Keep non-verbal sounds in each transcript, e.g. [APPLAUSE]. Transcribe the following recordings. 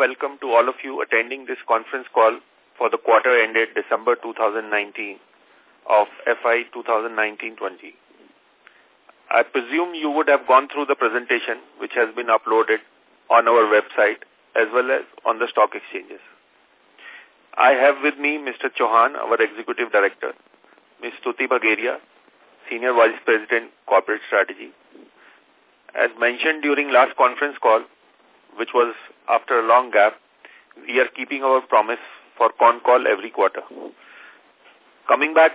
welcome to all of you attending this conference call for the quarter ended December 2019 of FY 2019-20. I presume you would have gone through the presentation which has been uploaded on our website as well as on the stock exchanges. I have with me Mr. Chauhan, our Executive Director, Ms. Stuti Bhageria, Senior Vice President, Corporate Strategy. As mentioned during last conference call, which was after a long gap, we are keeping our promise for con call every quarter. Coming back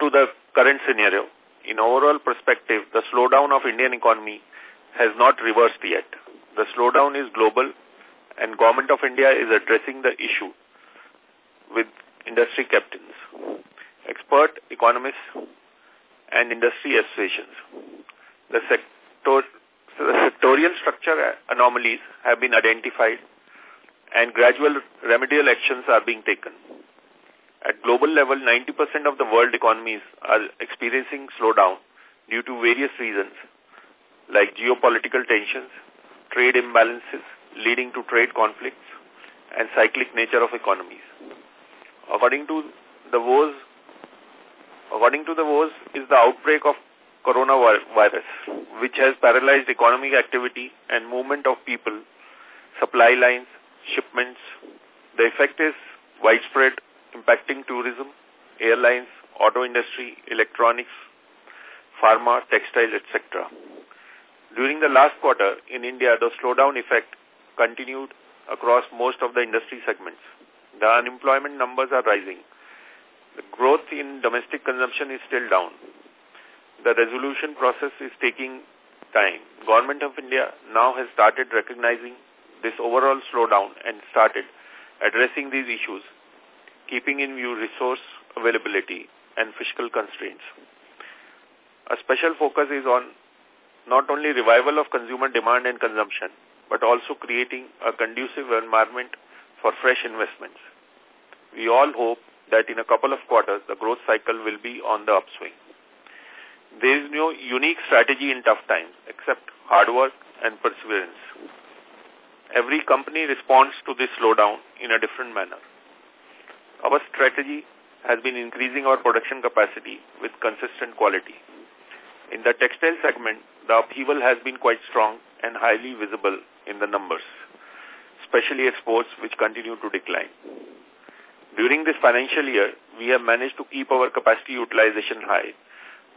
to the current scenario, in overall perspective, the slowdown of Indian economy has not reversed yet. The slowdown is global and Government of India is addressing the issue with industry captains, expert economists and industry associations. The, sector, sectorial structure anomalies have been identified and gradual remedial actions are being taken. At global level, 90% of the world economies are experiencing slowdown due to various reasons like geopolitical tensions, trade imbalances leading to trade conflicts, and cyclic nature of economies. According to the WOS, according to the WOS is the outbreak of coronavirus, which has paralyzed economic activity and movement of people, supply lines, shipments. The effect is widespread, impacting tourism, airlines, auto industry, electronics, pharma, textile, etc. During the last quarter in India, the slowdown effect continued across most of the industry segments. The unemployment numbers are rising. The growth in domestic consumption is still down. The resolution process is taking time. Government of India now has started recognizing this overall slowdown and started addressing these issues, keeping in view resource availability and fiscal constraints. A special focus is on not only revival of consumer demand and consumption, but also creating a conducive environment for fresh investments. We all hope that in a couple of quarters, the growth cycle will be on the upswing. There is no unique strategy in tough times except hard work and perseverance. Every company responds to this slowdown in a different manner. Our strategy has been increasing our production capacity with consistent quality. In the textile segment, the upheaval has been quite strong and highly visible in the numbers especially exports which continue to decline. During this financial year, we have managed to keep our capacity utilization high.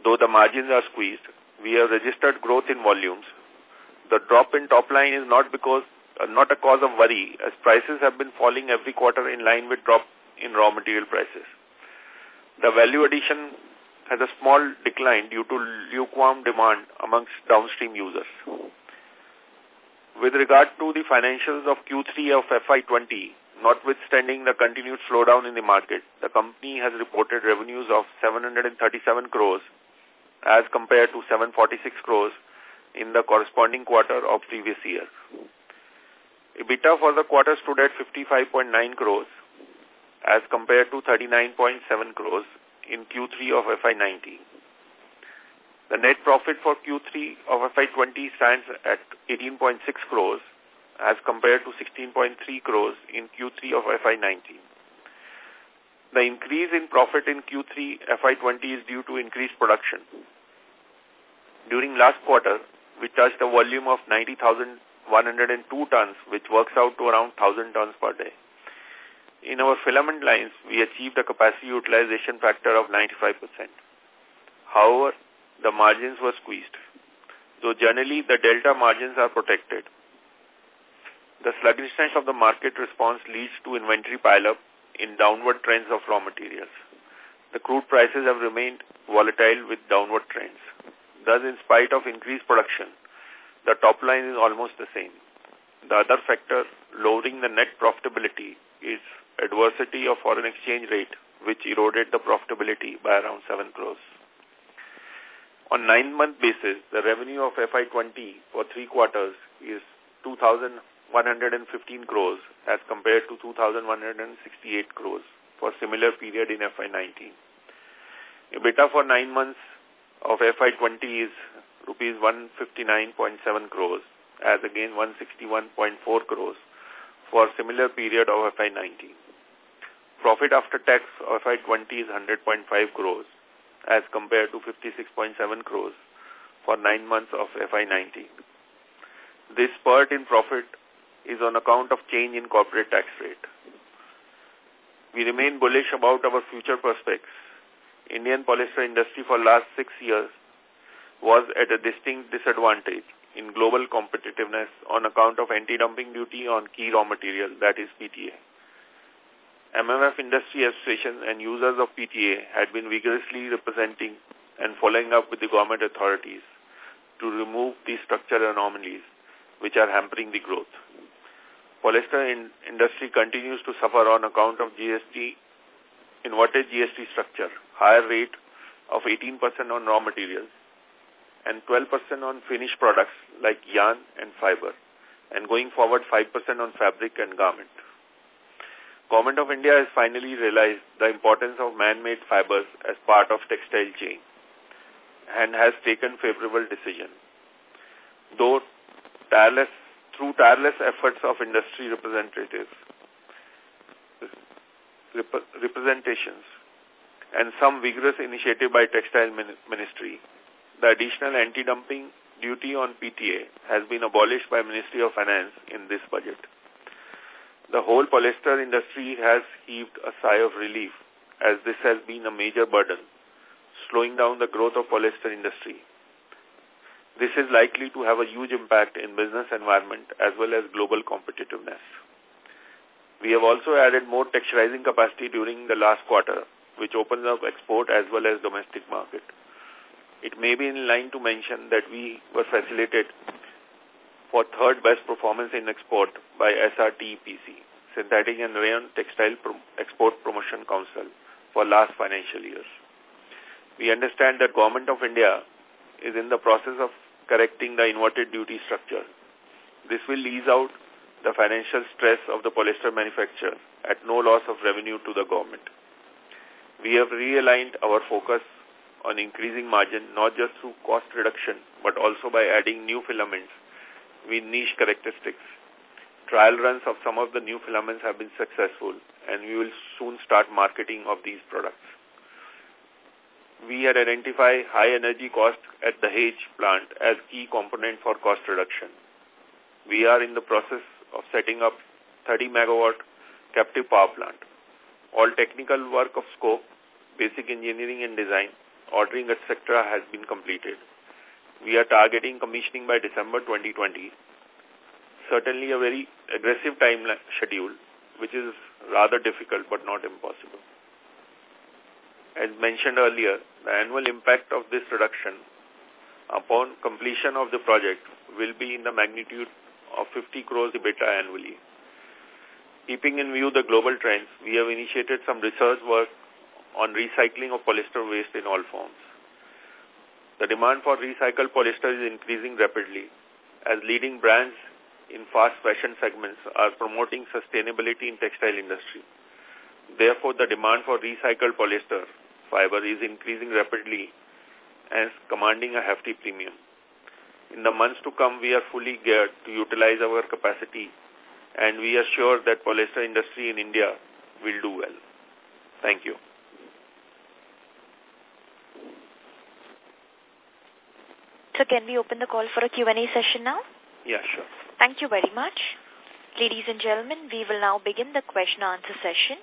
Though the margins are squeezed, we have registered growth in volumes. The drop in top line is not because uh, not a cause of worry as prices have been falling every quarter in line with drop in raw material prices. The value addition has a small decline due to lukewarm demand amongst downstream users. With regard to the financials of Q3 of FY20, notwithstanding the continued slowdown in the market, the company has reported revenues of 737 crores as compared to 746 crores in the corresponding quarter of previous year. EBITDA for the quarter stood at 55.9 crores as compared to 39.7 crores in Q3 of FY19. The net profit for Q3 of FY20 stands at 18.6 crores as compared to 16.3 crores in Q3 of FY19. The increase in profit in Q3 FY20 is due to increased production. During last quarter, we touched a volume of 90,102 tons, which works out to around 1,000 tons per day. In our filament lines, we achieved a capacity utilization factor of 95%. However, the margins were squeezed. Though generally the delta margins are protected. The sluggishness of the market response leads to inventory pileup in downward trends of raw materials. The crude prices have remained volatile with downward trends. Thus, in spite of increased production, the top line is almost the same. The other factor lowering the net profitability is adversity of foreign exchange rate, which eroded the profitability by around 7 crores. On nine-month basis, the revenue of FY20 for three quarters is 2,115 crores as compared to 2,168 crores for similar period in FY19. EBITDA for nine months of FY20 is rupees 159.7 crores as against 161.4 crores for similar period of FY19. Profit after tax of FY20 is 100.5 crores as compared to 56.7 crores for nine months of FY19. This spurt in profit is on account of change in corporate tax rate. We remain bullish about our future prospects. Indian polyester industry for last six years was at a distinct disadvantage in global competitiveness on account of anti-dumping duty on key raw material, that is PTA. MMF industry associations and users of PTA had been vigorously representing and following up with the government authorities to remove these structural anomalies which are hampering the growth. Polyester in industry continues to suffer on account of GST, inverted GST structure, higher rate of 18% on raw materials, and 12% on finished products like yarn and fiber, and going forward 5% on fabric and garment. Government of India has finally realized the importance of man-made fibers as part of textile chain and has taken favorable decision. Though tireless, through tireless efforts of industry representatives, rep representations, and some vigorous initiative by Textile Ministry, the additional anti-dumping duty on PTA has been abolished by Ministry of Finance in this budget. The whole polyester industry has heaved a sigh of relief as this has been a major burden, slowing down the growth of polyester industry. This is likely to have a huge impact in business environment as well as global competitiveness. We have also added more texturizing capacity during the last quarter, which opens up export as well as domestic market. It may be in line to mention that we were facilitated for third best performance in export by SRTPC, Synthetic and Rayon Textile Pro Export Promotion Council, for last financial years. We understand that Government of India is in the process of correcting the inverted duty structure. This will ease out the financial stress of the polyester manufacturer at no loss of revenue to the government. We have realigned our focus on increasing margin not just through cost reduction but also by adding new filaments with niche characteristics. Trial runs of some of the new filaments have been successful and we will soon start marketing of these products. We had identified high energy cost at the H plant as key component for cost reduction. We are in the process of setting up 30 megawatt captive power plant. All technical work of scope, basic engineering and design ordering, etc. has been completed. We are targeting commissioning by December 2020. Certainly a very aggressive time schedule, which is rather difficult but not impossible. As mentioned earlier, the annual impact of this reduction upon completion of the project will be in the magnitude of 50 crores EBITDA annually. Keeping in view the global trends, we have initiated some research work on recycling of polyester waste in all forms. The demand for recycled polyester is increasing rapidly as leading brands in fast fashion segments are promoting sustainability in textile industry. Therefore, the demand for recycled polyester fiber is increasing rapidly and commanding a hefty premium. In the months to come, we are fully geared to utilize our capacity and we are sure that polyester industry in India will do well. Thank you. So can we open the call for a Q&A session now? Yeah, sure. Thank you very much. Ladies and gentlemen, we will now begin the question answer session.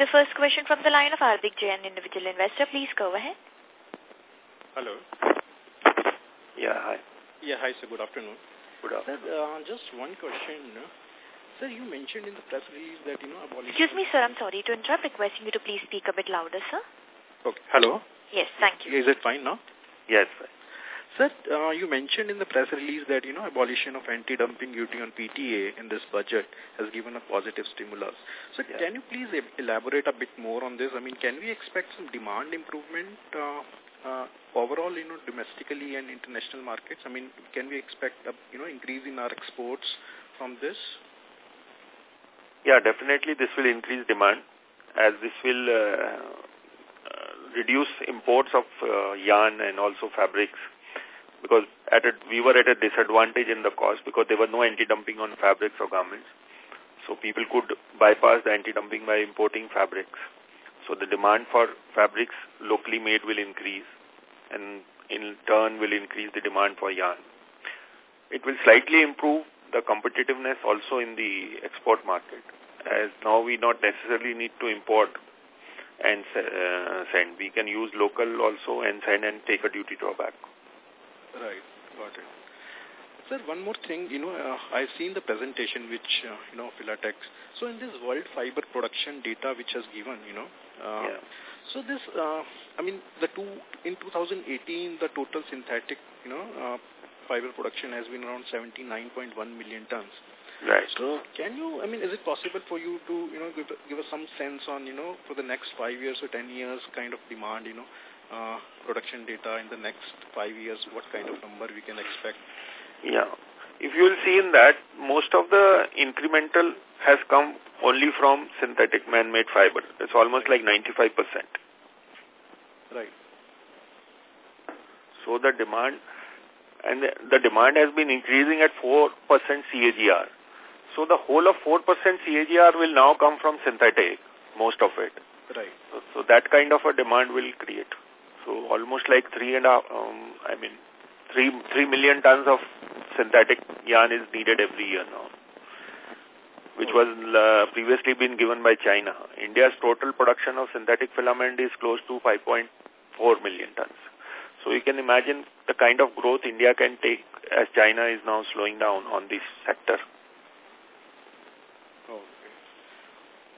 The first question from the line of Hardik Jain, individual investor. Please go ahead. Hello. Yeah, hi. Yeah, hi, sir. Good afternoon. Good afternoon. Sir, uh, just one question. Sir, you mentioned in the press release that, you know, abolition... Excuse me, sir. I'm sorry to interrupt. Requesting you to please speak a bit louder, sir. Okay. Hello? Yes, thank you. Is it fine now? Yes, Sir, Sir, uh, you mentioned in the press release that, you know, abolition of anti-dumping duty on PTA in this budget has given a positive stimulus. So yeah. can you please elaborate a bit more on this? I mean, can we expect some demand improvement uh, uh, overall, you know, domestically and international markets? I mean, can we expect a, you know, increase in our exports from this? Yeah, definitely this will increase demand as this will uh, uh, reduce imports of uh, yarn and also fabrics because at a, we were at a disadvantage in the cost because there was no anti-dumping on fabrics or garments. So people could bypass the anti-dumping by importing fabrics. So the demand for fabrics locally made will increase and in turn will increase the demand for yarn. It will slightly improve the competitiveness also in the export market as now we not necessarily need to import and uh, send. We can use local also and send and take a duty drawback. Right, got it. Sir, one more thing, you know, uh, I've seen the presentation which, uh, you know, Filatex. So in this world fiber production data which has given, you know, uh, yeah. so this, uh, I mean, the two, in 2018, the total synthetic, you know, uh, fiber production has been around 79.1 million tons. Right. So can you, I mean, is it possible for you to, you know, give, give us some sense on, you know, for the next five years or 10 years kind of demand, you know, uh, production data in the next five years, what kind of number we can expect? Yeah. If you will see in that, most of the incremental has come only from synthetic man-made fiber. It's almost like 95%. Right. So the demand, and the, the demand has been increasing at 4% CAGR. So the whole of 4% CAGR will now come from synthetic, most of it. Right. So, so that kind of a demand will create. So almost like three and a, um, I mean, three three million tons of synthetic yarn is needed every year now, which was uh, previously been given by China. India's total production of synthetic filament is close to 5.4 million tons. So you can imagine the kind of growth India can take as China is now slowing down on this sector. Okay.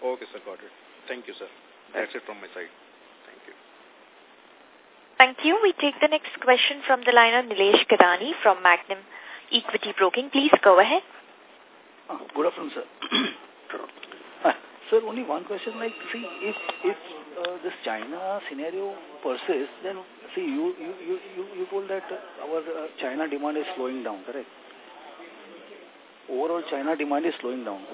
Okay, sir, got it. Thank you, sir. That's it from my side. Thank you. We take the next question from the line of Nilesh Kadani from Magnum Equity Broking. Please go ahead. Uh, good afternoon, sir. [COUGHS] uh, sir, only one question. Like, see, if if uh, this China scenario persists, then see, you you you you, you told that our uh, China demand is slowing down, correct? Overall, China demand is slowing down.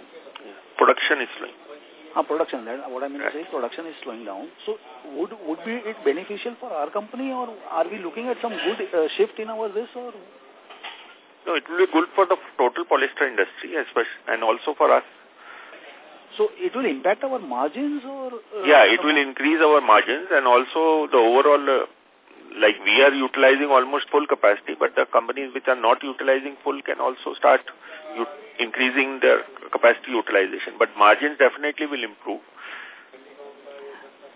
Production is slowing. Uh, production, that, what I mean right. to say production is slowing down. So would would be it beneficial for our company or are we looking at some good uh, shift in our this or? No, it will be good for the total polyester industry especially, and also for us. So it will impact our margins or? Uh, yeah, it will increase our margins and also the overall, uh, like we are utilizing almost full capacity, but the companies which are not utilizing full can also start increasing the capacity utilization. But margins definitely will improve.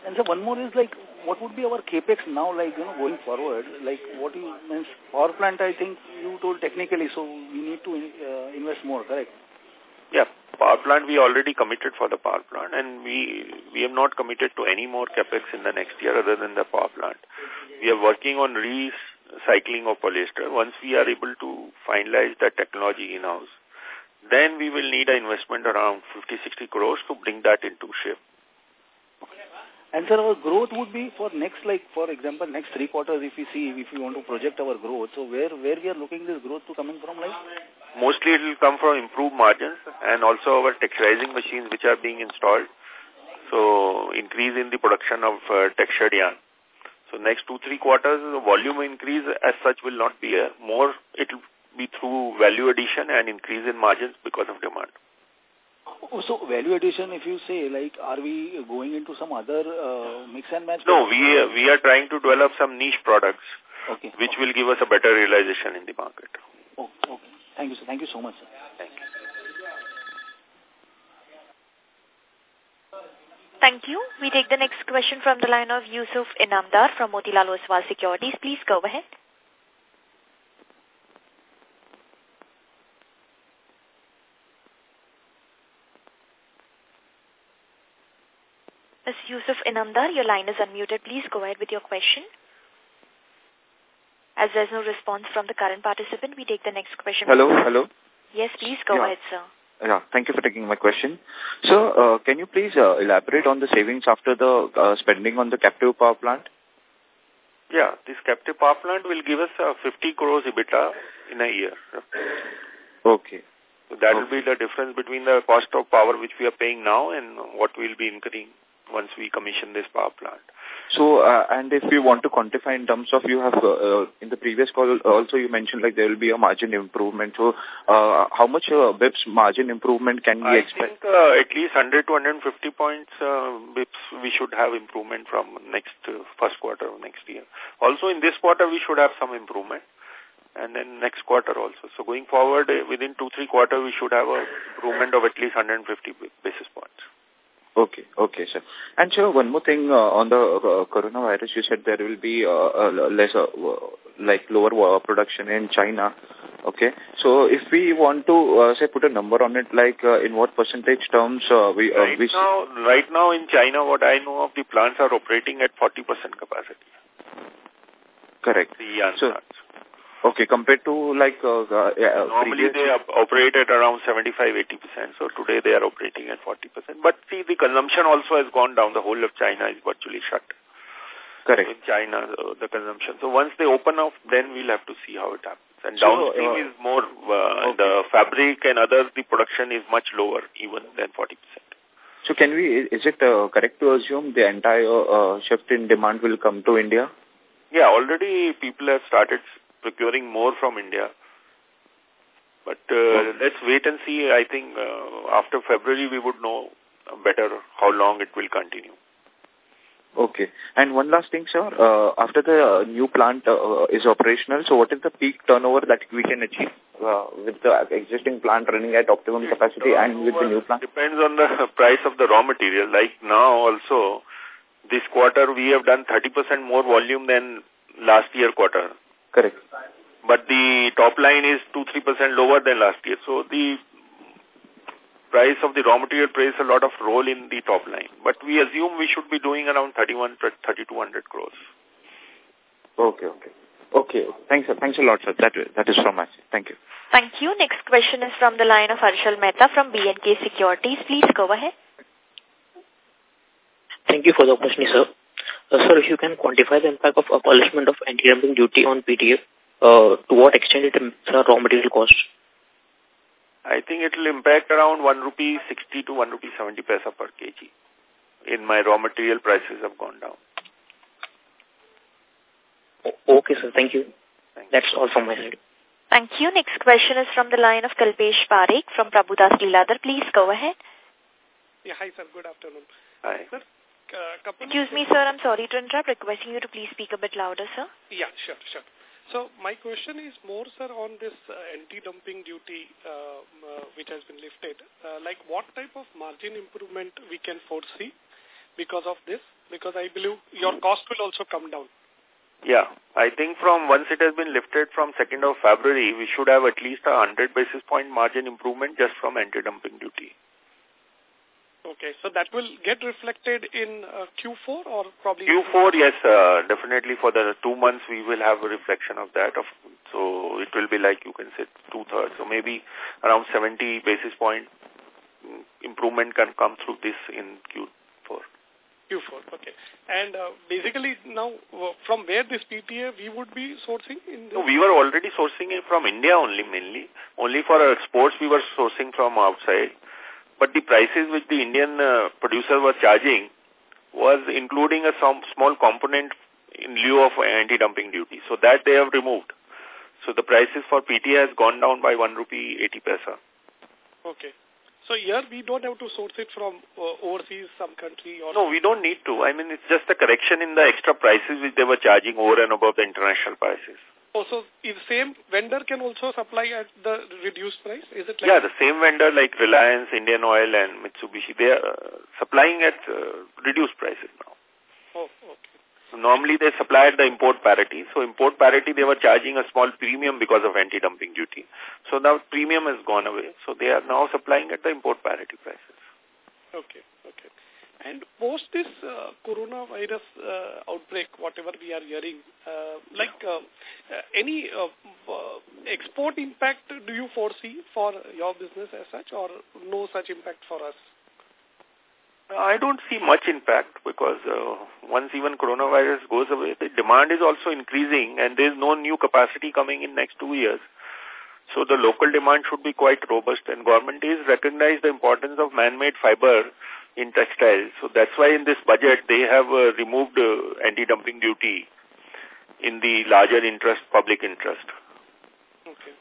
And so one more is like, what would be our capex now, like, you know, going forward? Like, what you means power plant, I think you told technically, so we need to uh, invest more, correct? Yeah, power plant, we already committed for the power plant and we we have not committed to any more capex in the next year other than the power plant. We are working on recycling of polyester. Once we are able to finalize that technology in-house, then we will need an investment around 50-60 crores to bring that into shape. And sir, our growth would be for next, like, for example, next three quarters, if we see, if we want to project our growth, so where, where we are looking this growth to coming from, like? Mostly it will come from improved margins and also our texturizing machines which are being installed. So, increase in the production of uh, textured yarn. So, next two, three quarters, the volume increase as such will not be a more, it will be through value addition and increase in margins because of demand. Oh, so value addition, if you say, like, are we going into some other uh, mix and match? No, we uh, we are trying to develop some niche products, okay. which will give us a better realization in the market. Oh, okay. Thank you, sir. Thank you so much, sir. Thank you. Thank you. We take the next question from the line of Yusuf Inamdar from Motilal Oswal Securities. Please go ahead. Ms. Yusuf Inamdar, your line is unmuted. Please go ahead with your question. As there's no response from the current participant, we take the next question. Hello, hello. Yes, please go Yeah. ahead, sir. Yeah, thank you for taking my question. So, uh, can you please uh, elaborate on the savings after the uh, spending on the captive power plant? Yeah, this captive power plant will give us uh, 50 crores EBITDA in a year. Okay. So that will be the difference between the cost of power which we are paying now and what we'll be incurring once we commission this power plant. So, uh, and if you want to quantify in terms of you have, uh, uh, in the previous call also you mentioned like there will be a margin improvement. So, uh, how much uh, BIPS margin improvement can we I expect? think uh, at least 100 to 150 points uh, bips we should have improvement from next uh, first quarter of next year. Also in this quarter we should have some improvement and then next quarter also. So going forward uh, within two, three quarter we should have a improvement of at least 150 basis points. Okay, okay, sir. And sir, one more thing uh, on the uh, coronavirus, you said there will be uh, uh, less, uh, like lower uh, production in China. Okay, so if we want to uh, say put a number on it, like uh, in what percentage terms uh, we uh, Right we now, right now in China, what I know of the plants are operating at 40% capacity. correct. The yarn So. Okay, compared to like uh, uh, yeah, Normally they operate at around 75-80%, so today they are operating at 40%. But see, the consumption also has gone down. The whole of China is virtually shut. correct. In China, the, the consumption. So once they open up, then we'll have to see how it happens. And So, downstream uh, is more, uh, okay. the fabric and others, the production is much lower even than 40%. So can we, is it uh, correct to assume the entire uh, shift in demand will come to India? Yeah, already people have started procuring more from India. But uh, Okay. let's wait and see. I think uh, after February we would know better how long it will continue. Okay. And one last thing, sir. Uh, after the uh, new plant uh, is operational, so what is the peak turnover that we can achieve uh, with the existing plant running at optimum capacity and with the new plant? Depends on the [LAUGHS] price of the raw material. Like now also, this quarter we have done 30% more volume than last year quarter. Correct. But the top line is 2-3% lower than last year. So the price of the raw material plays a lot of role in the top line. But we assume we should be doing around 31, 3200 crores. Okay, okay. Okay. Thanks, sir. Thanks a lot, sir. That, that is from us. Thank you. Thank you. Next question is from the line of Harshal Mehta from B&K Securities. Please go ahead. Thank you for the opportunity, sir. Uh, sir, if you can quantify the impact of abolishment of anti-dumping duty on PTA, uh, to what extent it impacts our raw material costs? I think it will impact around 1 rupee 60 to 1 rupee 70 paisa per kg. In my raw material prices have gone down. O okay, sir. Thank you. Thank you. That's all from my side. Thank you. Next question is from the line of Kalpesh Parekh from Prabhudas Lilladher. Please go ahead. Yeah, hi sir, good afternoon. Hi. Sir, uh, couple Excuse me, sir. I'm sorry to interrupt. Requesting you to please speak a bit louder, sir. Yeah, sure, sure. So my question is more, sir, on this uh, anti-dumping duty um, uh, which has been lifted. Uh, like what type of margin improvement we can foresee because of this? Because I believe your cost will also come down. Yeah, I think from once it has been lifted from 2nd of February, we should have at least a 100 basis point margin improvement just from anti-dumping duty. Okay, so that will get reflected in uh, Q4 or probably... Q4, yes, uh, definitely for the two months we will have a reflection of that. Of, so it will be like you can say two-thirds. So maybe around 70 basis point improvement can come through this in Q4. Q4, okay. And uh, basically now, uh, from where this PTA we would be sourcing in? No, we were already sourcing it from India only mainly. Only for our exports we were sourcing from outside. But the prices which the Indian uh, producers were charging was including a some small component in lieu of anti-dumping duty. So that they have removed. So the prices for PTA has gone down by 1 rupee 80 paisa. Okay. So here we don't have to source it from uh, overseas, some country or... No, we don't need to. I mean, it's just a correction in the extra prices which they were charging over and above the international prices. Also, if same vendor can also supply at the reduced price? Is it like... Yeah, the same vendor like Reliance, Indian Oil and Mitsubishi, they are uh, supplying at uh, reduced prices now. Oh, okay. So normally they supply at the import parity. So import parity, they were charging a small premium because of anti-dumping duty. So now premium has gone away. So they are now supplying at the import parity prices. Okay, okay. And post this uh, coronavirus uh, outbreak, whatever we are hearing, uh, like uh, uh, any uh, uh, export impact do you foresee for your business as such or no such impact for us? I don't see much impact because uh, once even coronavirus goes away, the demand is also increasing and there is no new capacity coming in next two years. So the local demand should be quite robust and government is recognize the importance of man-made fiber in textiles. So that's why in this budget they have uh, removed uh, anti-dumping duty in the larger interest, public interest. Okay.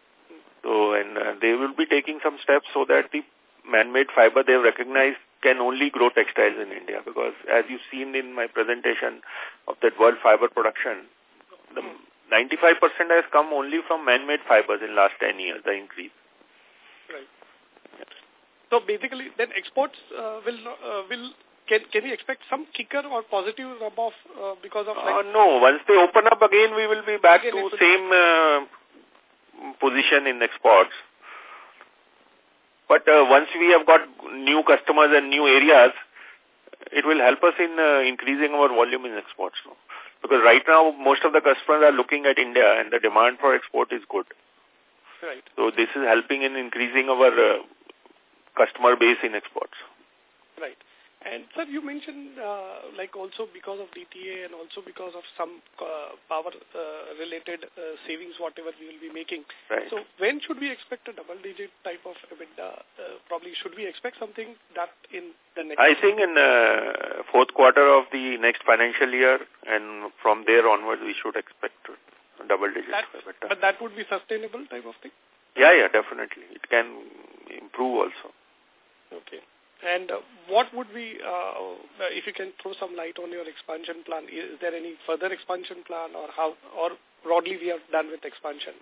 So, and uh, they will be taking some steps so that the man-made fiber they have recognized can only grow textiles in India because as you've seen in my presentation of that world fiber production, the 95% has come only from man-made fibers in last 10 years, the increase. Right. So basically, then exports uh, will uh, will can can we expect some kicker or positive rub off uh, because of like uh, no once they open up again we will be back to same uh, position in exports but uh, once we have got new customers and new areas it will help us in uh, increasing our volume in exports no? because right now most of the customers are looking at India and the demand for export is good right? so this is helping in increasing our uh, customer base in exports Right. And sir, you mentioned uh, like also because of PTA and also because of some uh, power uh, related uh, savings, whatever we will be making. right So when should we expect a double digit type of EBITDA? Uh, probably should we expect something that in the next? I think in uh, fourth quarter of the next financial year and from there onwards we should expect a double digit EBITDA. but that would be sustainable type of thing. Yeah, yeah, definitely. It can improve also. Okay. And uh, what would be, uh, if you can throw some light on your expansion plan, is there any further expansion plan or how, or broadly we are done with expansion?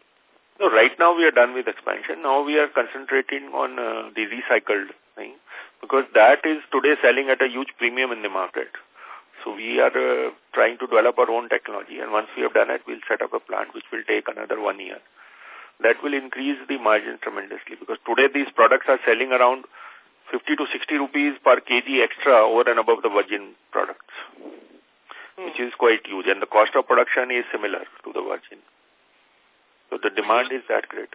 No, right now we are done with expansion. Now we are concentrating on uh, the recycled thing because that is today selling at a huge premium in the market. So we are uh, trying to develop our own technology and once we have done it, we'll set up a plant which will take another one year. That will increase the margins tremendously because today these products are selling around 50 to 60 rupees per kg extra over and above the virgin products, which is quite huge. And the cost of production is similar to the virgin. So the demand is that great.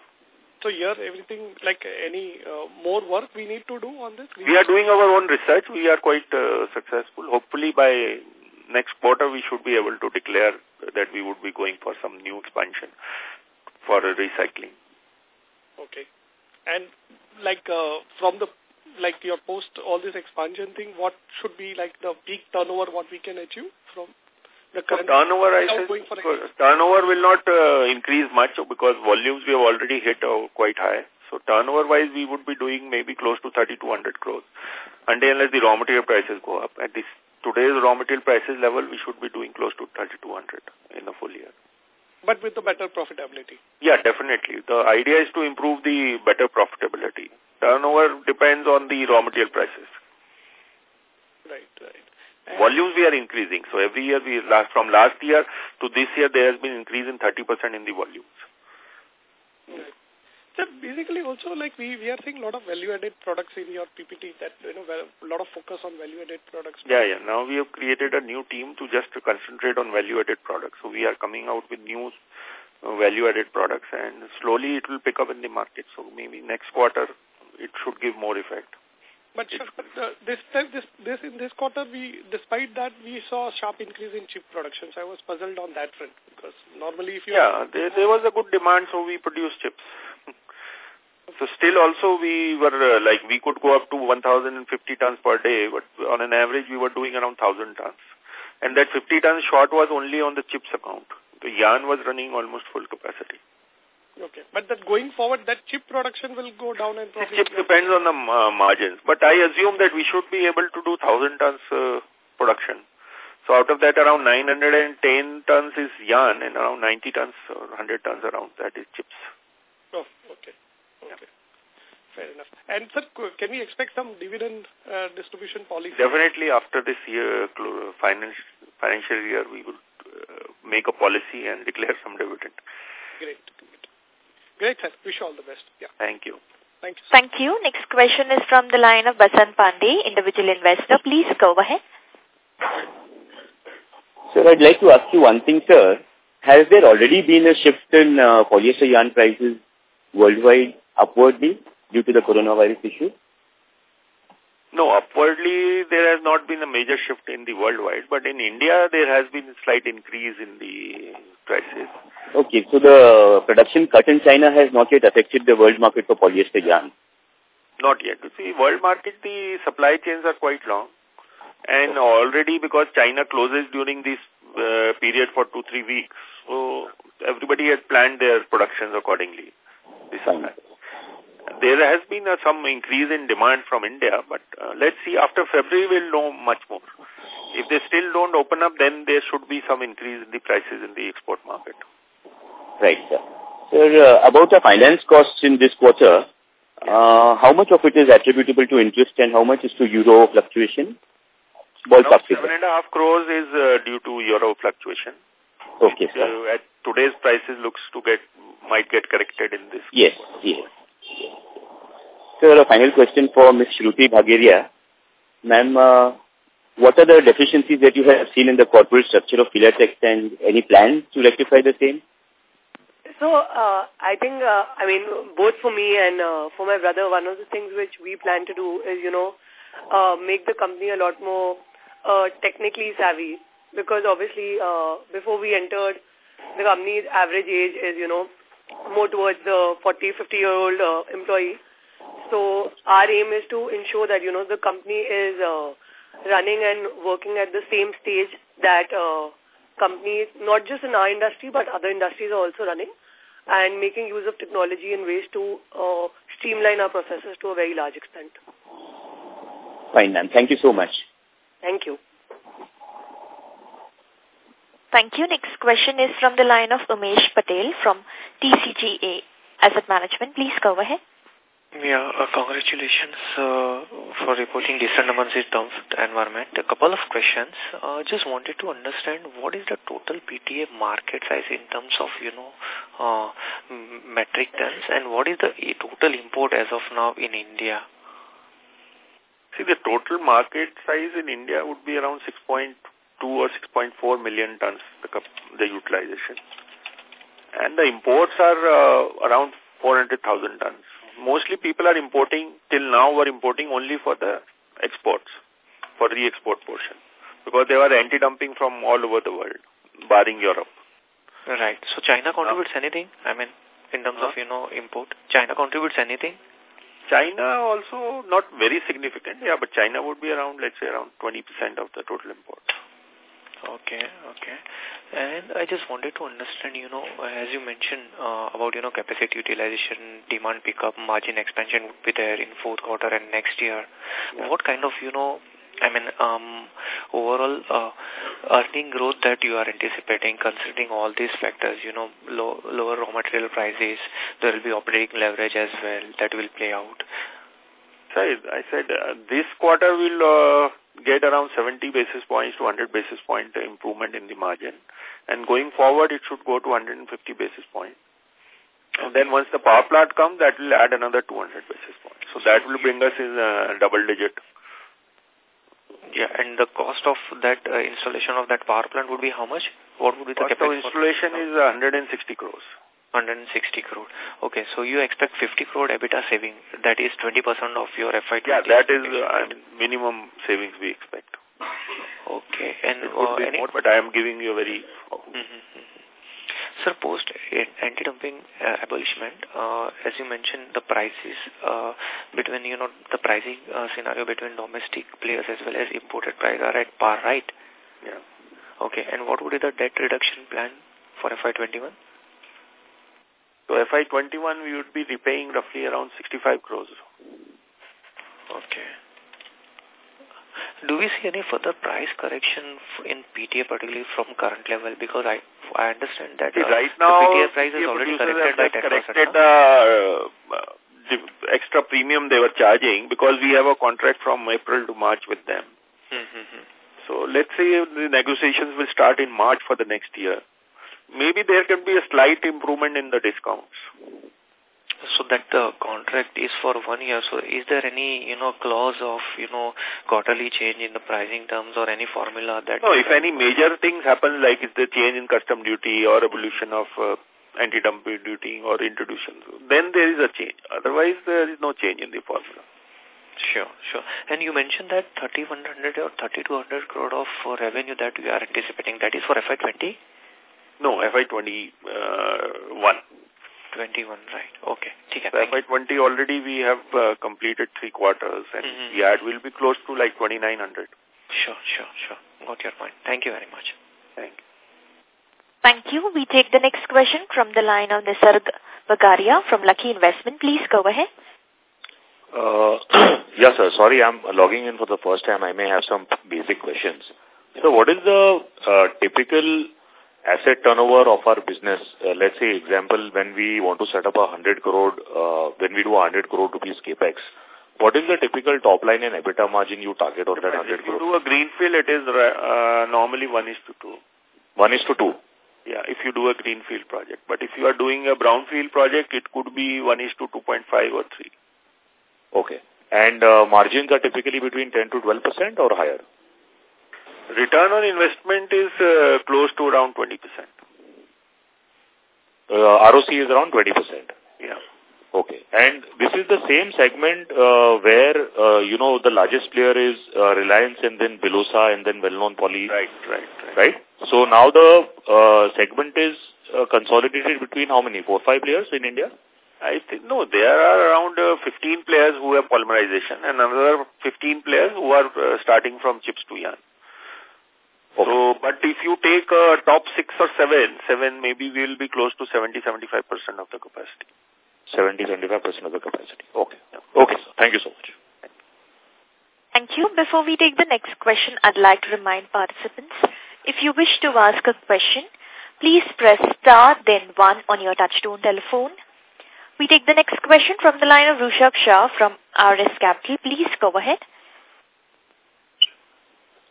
So here everything, like any uh, more work we need to do on this? We are doing our own research. We are quite uh, successful. Hopefully by next quarter we should be able to declare that we would be going for some new expansion for recycling. Okay. And like uh, from the, like your post all this expansion thing, what should be like the peak turnover what we can achieve from the So current? turnover, I said, going for turnover will not uh, increase much because volumes we have already hit uh, quite high. So turnover-wise, we would be doing maybe close to 3,200 crores. Until unless the raw material prices go up. At this today's raw material prices level, we should be doing close to 3,200 in the full year. But with the better profitability. Yeah, definitely. The idea is to improve the better profitability. Turnover depends on the raw material prices. Right, right. And- Volumes we are increasing. So every year we last from last year to this year there has been increase in 30% in the volumes. Right. So basically also like we, we are seeing a lot of value-added products in your PPT that, you know, a lot of focus on value-added products. Yeah, yeah. Now we have created a new team to just to concentrate on value-added products. So we are coming out with new uh, value-added products and slowly it will pick up in the market. So maybe next quarter it should give more effect. But, uh, this this this in this quarter, we despite that we saw a sharp increase in chip production. So I was puzzled on that front because normally if you Yeah, there, there was a good demand, so we produced chips. so still also we were uh, like we could go up to 1,050 tons per day, but on an average we were doing around 1,000 tons. And that 50 tons short was only on the chips account. The yarn was running almost full capacity. Okay, but that going forward, that chip production will go down and The profit. chip depends on the uh, margins, but I assume that we should be able to do 1,000 tons uh, production. So out of that, around 910 tons is yarn and around 90 tons or 100 tons around that is chips. Oh, okay, okay, fair enough. And sir, can we expect some dividend uh, distribution policy? Definitely after this year, finance, financial year, we will uh, make a policy and declare some dividend. Great, great, great, sir. Wish you all the best. Yeah. Thank you. Thank you. Thank you. Next question is from the line of Basant Pandey, individual investor. Please go ahead. Sir, I'd like to ask you one thing, sir. Has there already been a shift in uh, polyester yarn prices worldwide upwardly due to the coronavirus issue? No, upwardly there has not been a major shift in the worldwide, but in India there has been a slight increase in the prices. Okay, so the production cut in China has not yet affected the world market for polyester yarn? Not yet. You see, world market, the supply chains are quite long. And already because China closes during this uh, period for two, three weeks, so everybody has planned their productions accordingly. There has been uh, some increase in demand from India, but uh, let's see, after February we'll know much more. If they still don't open up, then there should be some increase in the prices in the export market. Right, sir. Sir, uh, about the finance costs in this quarter, uh, how much of it is attributable to interest and how much is to euro fluctuation? Ballpark Seven and a half crores is uh, due to euro fluctuation. Okay, sir. Uh, at today's prices looks to get, might get corrected in this. Yes, yes. Sir, a final question for Ms. Shruti Bhageria. Ma'am, uh, what are the deficiencies that you have seen in the corporate structure of Filatex and any plans to rectify the same? So, uh, I think, uh, I mean, both for me and uh, for my brother, one of the things which we plan to do is, you know, uh, make the company a lot more uh, technically savvy. Because obviously, uh, before we entered, the company's average age is, you know, more towards the 40, 50-year-old uh, employee. So our aim is to ensure that, you know, the company is uh, running and working at the same stage that uh, companies, not just in our industry, but other industries are also running and making use of technology in ways to uh, streamline our processes to a very large extent. Fine, ma'am. Thank you so much. Thank you. Thank you. Next question is from the line of Umesh Patel from TCGA Asset Management. Please go ahead. Yeah, uh, congratulations uh, for reporting decent numbers in terms of the environment. A couple of questions. Uh, just wanted to understand what is the total PTA market size in terms of, you know, uh, metric tons and what is the total import as of now in India? See, the total market size in India would be around 6.2 or 6.4 million tons, the, the utilization. And the imports are uh, around 400,000 tons mostly people are importing, till now were importing only for the exports, for the export portion. Because they were anti-dumping from all over the world, barring Europe. Right. So China contributes uh, anything? I mean, in terms uh, of, you know, import? China contributes anything? China also not very significant, yeah, but China would be around, let's say, around 20% of the total import. Okay, okay. And I just wanted to understand, you know, as you mentioned uh, about, you know, capacity utilization, demand pickup, margin expansion would be there in fourth quarter and next year. Yeah. What kind of, you know, I mean, um, overall uh, earning growth that you are anticipating, considering all these factors, you know, low, lower raw material prices, there will be operating leverage as well that will play out. Sorry, I said uh, this quarter will uh, get around 70 basis points to 100 basis point improvement in the margin. And going forward, it should go to 150 basis points. And then once the power plant comes, that will add another 200 basis points. So that will bring us in a double digit. Yeah, and the cost of that uh, installation of that power plant would be how much? What would be the cost of installation is 160 crores. 160 crore. Okay, so you expect 50 crore EBITDA saving. That is 20% of your FY20. Yeah, that is uh, minimum savings we expect. Okay. And, uh, be more, but I am giving you a very... Mm -hmm. Sir, post anti-dumping uh, abolishment, uh, as you mentioned, the prices uh, between, you know, the pricing uh, scenario between domestic players as well as imported price are at par, right? Yeah. Okay, and what would be the debt reduction plan for FY21? So FY21 we would be repaying roughly around 65 crores. Okay. Do we see any further price correction in PTA particularly from current level? Because I I understand that uh, right now, the PTA price is already corrected by 10%. corrected the uh, extra premium they were charging because we have a contract from April to March with them. Mm -hmm. So let's say the negotiations will start in March for the next year maybe there can be a slight improvement in the discounts. So that the contract is for one year. So is there any, you know, clause of, you know, quarterly change in the pricing terms or any formula that... No, if any major things happen, like if the change in custom duty or evolution of uh, anti-dumping duty or introduction, then there is a change. Otherwise, there is no change in the formula. Sure, sure. And you mentioned that 3100 or 3200 crore of revenue that we are anticipating, that is for FY20? No, FY21. Uh, 21, right. Okay. Okay. So FY20 already we have uh, completed three quarters and mm -hmm. the ad will be close to like 2900. Sure, sure, sure. Got your point. Thank you very much. Thank you. Thank you. We take the next question from the line of Nisarg Bagaria from Lucky Investment. Please go ahead. Uh, [CLEARS THROAT] yes, sir. Sorry, I'm logging in for the first time. I may have some basic questions. So what is the uh, typical asset turnover of our business, uh, let's say example, when we want to set up a 100 crore, uh, when we do a 100 crore rupees capex, what is the typical top line and EBITDA margin you target on that 100 crore? If you do a greenfield, it is uh, normally 1 is to 2. 1 is to 2? Yeah, if you do a greenfield project. But if you are doing a brownfield project, it could be 1 is to 2.5 or 3. Okay. And uh, margins are typically between 10 to 12% or higher? Return on investment is uh, close to around 20%. Uh, ROC is around 20%? Yeah. Okay. And this is the same segment uh, where, uh, you know, the largest player is uh, Reliance and then Velosa and then Wellknown Poly. Right, right, right. Right? So now the uh, segment is uh, consolidated between how many? Four, five players in India? I think, no, there are around uh, 15 players who have polymerization and another 15 players who are uh, starting from chips to yarn. Okay. So, but if you take a top six or seven, seven maybe we will be close to 70-75% of the capacity. 70-75% of the capacity. Okay. Yeah. Okay, sir. Thank you so much. Thank you. Before we take the next question, I'd like to remind participants, if you wish to ask a question, please press star then one on your touchtone telephone. We take the next question from the line of Rushabh Shah from RS Capital. Please go ahead.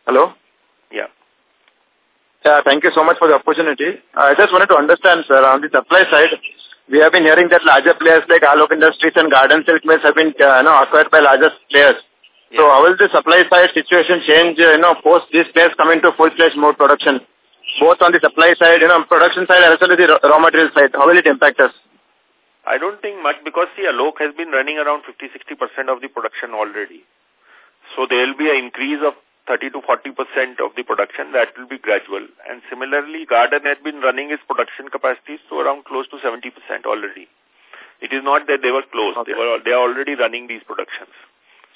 Hello? Yeah. Yeah, thank you so much for the opportunity. I just wanted to understand, sir, on the supply side, we have been hearing that larger players like Alok Industries and Garden Silk Mills have been uh, you know, acquired by larger players. Yeah. So how will the supply side situation change, uh, you know, post these players coming to full-fledged mode production? Both on the supply side, you know, production side as well as the raw material side. How will it impact us? I don't think much because, see, Alok has been running around 50-60% of the production already. So there will be an increase of 30 to 40% of the production, that will be gradual. And similarly, Garden has been running its production capacities to around close to 70% already. It is not that they were closed. Okay. They, were, they are already running these productions.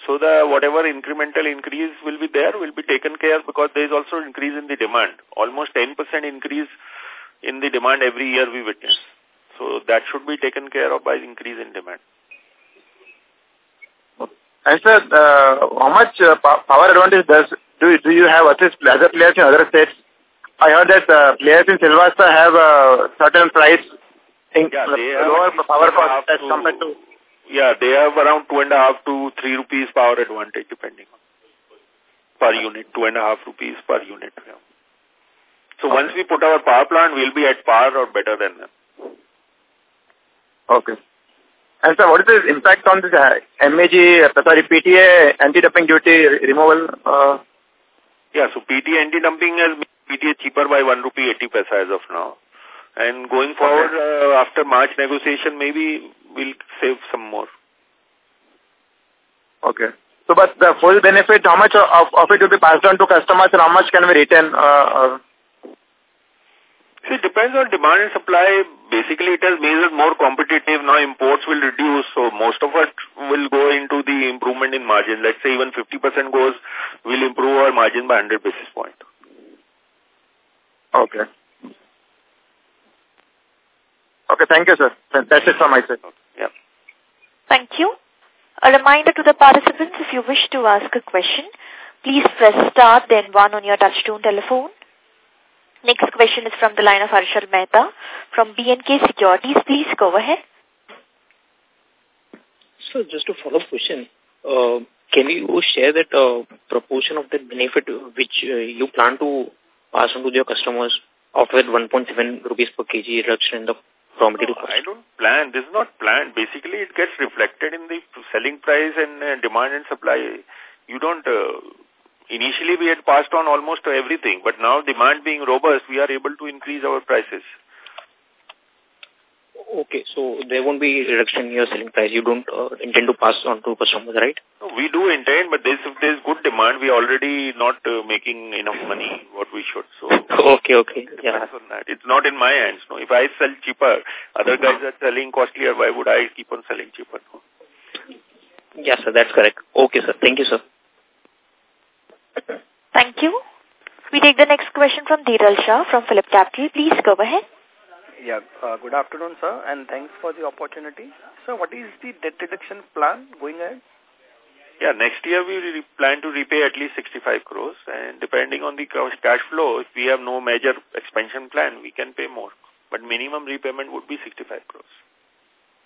So the whatever incremental increase will be there will be taken care because there is also increase in the demand. Almost 10% increase in the demand every year we witness. So that should be taken care of by increase in demand. And sir, uh, how much uh, power advantage does do, do you have other players in other states? I heard that uh, players in Silvassa have a certain price in yeah, they lower power cost as compared to... Yeah, they have around two and a half to three rupees power advantage depending on per unit, two and a half rupees per unit. Yeah. So okay. once we put our power plant, we'll be at par or better than them. Okay. And so what is the impact on this uh, MEG, uh, sorry, PTA anti-dumping duty removal? Uh? Yeah, so PTA anti-dumping has made PTA cheaper by 1 rupee 80 paisa as of now. And going forward, okay. uh, after March negotiation, maybe we'll save some more. Okay. So, but the full benefit, how much of, of it will be passed on to customers and how much can we retain? Uh, uh, See, it depends on demand and supply. Basically, it has made us more competitive. Now imports will reduce, so most of it will go into the improvement in margin. Let's say even 50% goes, will improve our margin by 100 basis point. Okay. Okay, thank you, sir. That's it from my side. Yeah. Thank you. A reminder to the participants, if you wish to ask a question, please press star then one on your touchtone telephone. Next question is from the line of Harshal Mehta from B&K Securities. Please go ahead. So just a follow-up question. Uh, can you share that uh, proportion of the benefit which uh, you plan to pass on to your customers of that 1.7 rupees per kg reduction in the raw material cost? I don't plan. This is not planned. Basically, it gets reflected in the selling price and uh, demand and supply. You don't... Uh, initially, we had passed on almost everything, but now demand being robust, we are able to increase our prices. Okay, so there won't be reduction in your selling price. You don't uh, intend to pass on to customers, right? No, we do intend, but this, if there's good demand, we are already not uh, making enough money what we should. So [LAUGHS] okay, okay, yeah. On that. It's not in my hands. No, if I sell cheaper, other guys are selling costlier. Why would I keep on selling cheaper? No? Yes, sir, that's correct. Okay, sir. Thank you, sir. Thank you. We take the next question from Dhiral Shah from Phillip Capital. Please go ahead. Yeah, uh, good afternoon, sir, and thanks for the opportunity. Sir, what is the debt reduction plan going ahead? Yeah, next year we plan to repay at least 65 crores, and depending on the cash flow, if we have no major expansion plan, we can pay more. But minimum repayment would be 65 crores.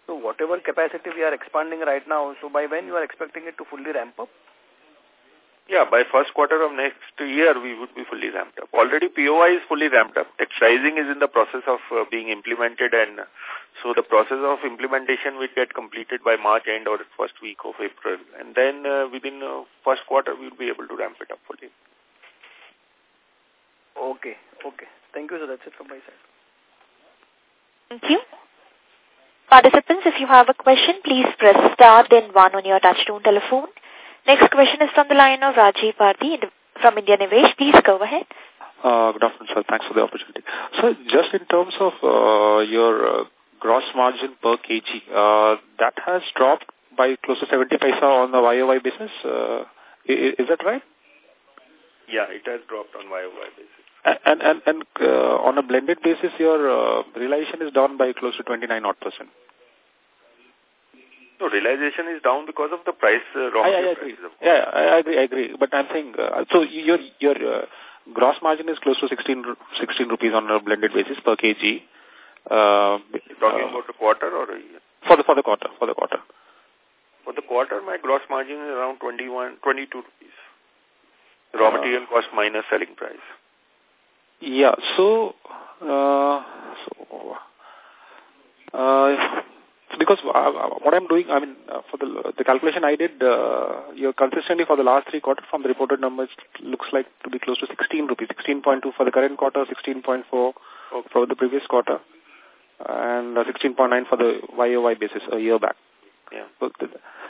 So whatever capacity we are expanding right now, so by when you are expecting it to fully ramp up? Yeah, by first quarter of next year, we would be fully ramped up. Already POY is fully ramped up. Texturizing is in the process of uh, being implemented and so the process of implementation will get completed by March end or first week of April. And then uh, within uh, first quarter, we will be able to ramp it up fully. Okay, okay. Thank you, sir. That's it from my side. Thank you. Participants, if you have a question, please press star then one on your touchtone telephone. Next question is from the line of Rajiv Bharti from India Nivesh. Please go ahead. Uh, good afternoon, sir. Thanks for the opportunity. So, just in terms of uh, your uh, gross margin per kg, uh, that has dropped by close to 70 paisa on the YOY basis. Uh, is, is that right? Yeah, it has dropped on YOY basis. And and and uh, on a blended basis, your uh, realization is down by close to 29 odd percent. No, realization is down because of the price, uh, raw I, I agree. Yeah, I agree, I agree. But I'm saying, uh, so your your uh, gross margin is close to 16, 16 rupees on a blended basis per kg. Uh, You're talking about the quarter or a year? For the, for the quarter, for the quarter. For the quarter, my gross margin is around 21, 22 rupees. Raw uh, material cost minus selling price. Yeah, so, uh, so, uh, because uh, what I'm doing, I mean, uh, for the the calculation I did, uh, you're consistently for the last three quarters from the reported numbers looks like to be close to 16 rupees, 16.2 for the current quarter, 16.4 okay. for the previous quarter, and uh, 16.9 for the YOY basis a year back. Yeah. So,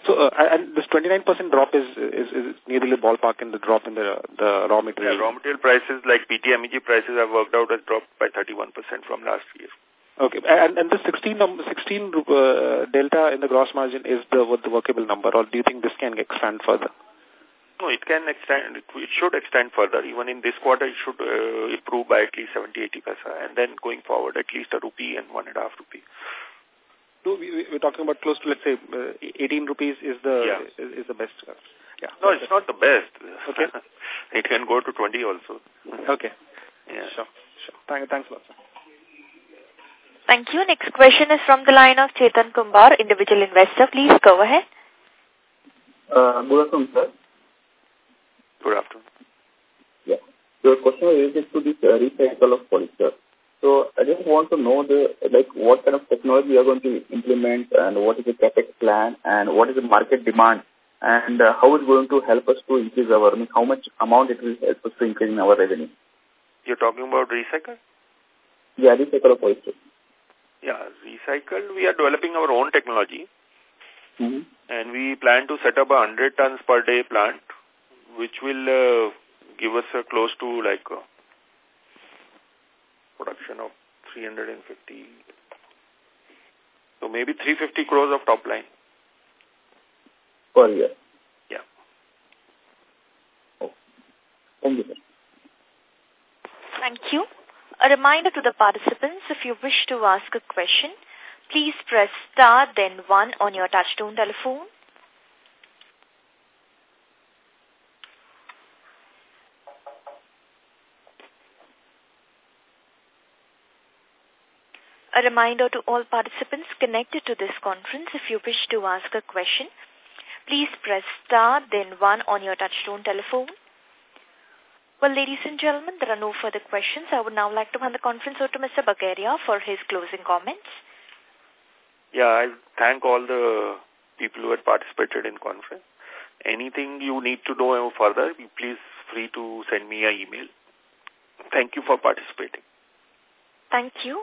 so uh, and this 29% drop is, is is nearly ballpark in the drop in the the raw material. Yeah, raw material prices like PT MEG prices have worked out has dropped by 31% from last year. Okay, and and the 16 16 uh, delta in the gross margin is the the workable number, or do you think this can expand further? No, it can extend. It, should extend further. Even in this quarter, it should uh, improve by at least 70, 80 paisa, and then going forward, at least a rupee and one and a half rupee. So we, we're talking about close to let's say uh, 18 rupees is the yeah. is, is the best. Uh, yeah. No, it's not the best. Okay. [LAUGHS] it can go to 20 also. Okay. Yeah. Sure. Sure. Thank, thanks a lot. Sir. Thank you. Next question is from the line of Chetan Kumbar, individual investor. Please go ahead. Uh, good afternoon, sir. Good afternoon. Yeah. So, question related to this uh, recycle of polyester. So, I just want to know the like what kind of technology you are going to implement, and what is the capex plan, and what is the market demand, and uh, how it's going to help us to increase our, I mean, how much amount it will help us to increase in our revenue. You're talking about recycle? Yeah, recycle of polyester. Yeah, recycled, we are developing our own technology. Mm -hmm. And we plan to set up a 100 tons per day plant, which will uh, give us a close to like a production of 350, so maybe 350 crores of top line. Per year? Yeah. Oh. Thank you, sir. Thank you. A reminder to the participants, if you wish to ask a question, please press star then one on your touchtone telephone. A reminder to all participants connected to this conference, if you wish to ask a question, please press star then one on your touchtone telephone. Well, ladies and gentlemen, there are no further questions. I would now like to hand the conference over to Mr. Bhageria for his closing comments. Yeah, I thank all the people who had participated in conference. Anything you need to know further, please free to send me an email. Thank you for participating. Thank you.